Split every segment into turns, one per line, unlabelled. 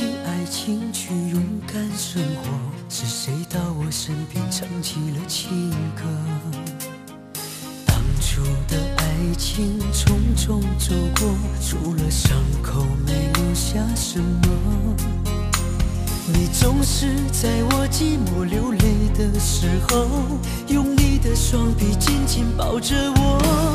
忘记爱情，去勇敢生活，是谁到我身边唱起了情歌？当初的爱情匆匆走过，除了伤口没留下什么。你总是在我寂寞流泪的时候，用你的双臂紧紧抱着我。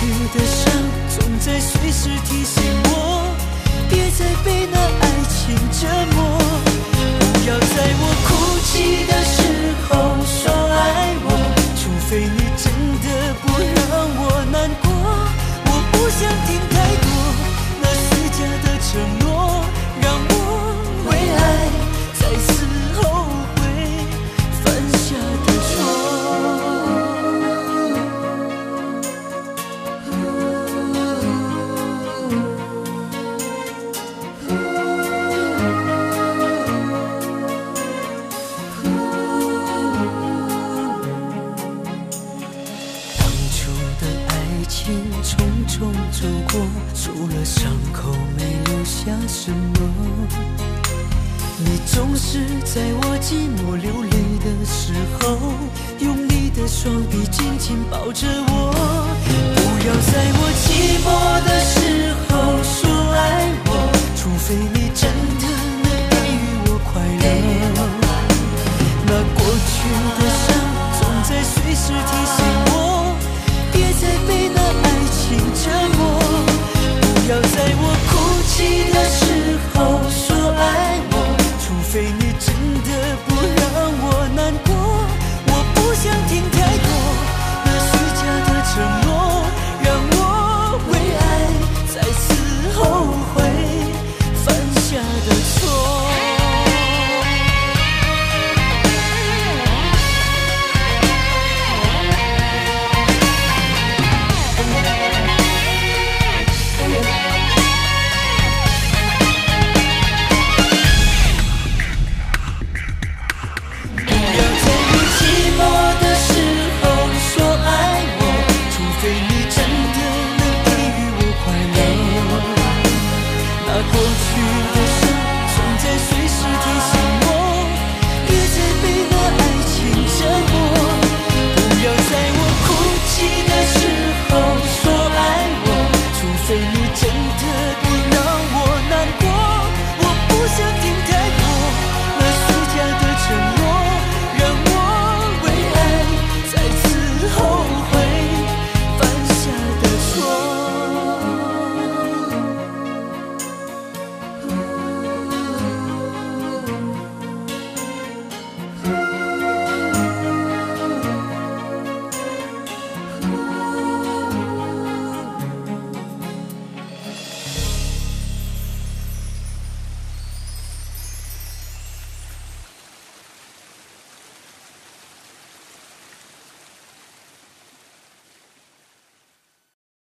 去的伤，总在随时提醒我，别再被那爱匆匆走过，除了伤口没留下什么。你总是在我寂寞流泪的时候，用你的双臂紧紧抱着我。不要在我寂寞的时候说爱我，除非你真的能给予我快乐。那过去的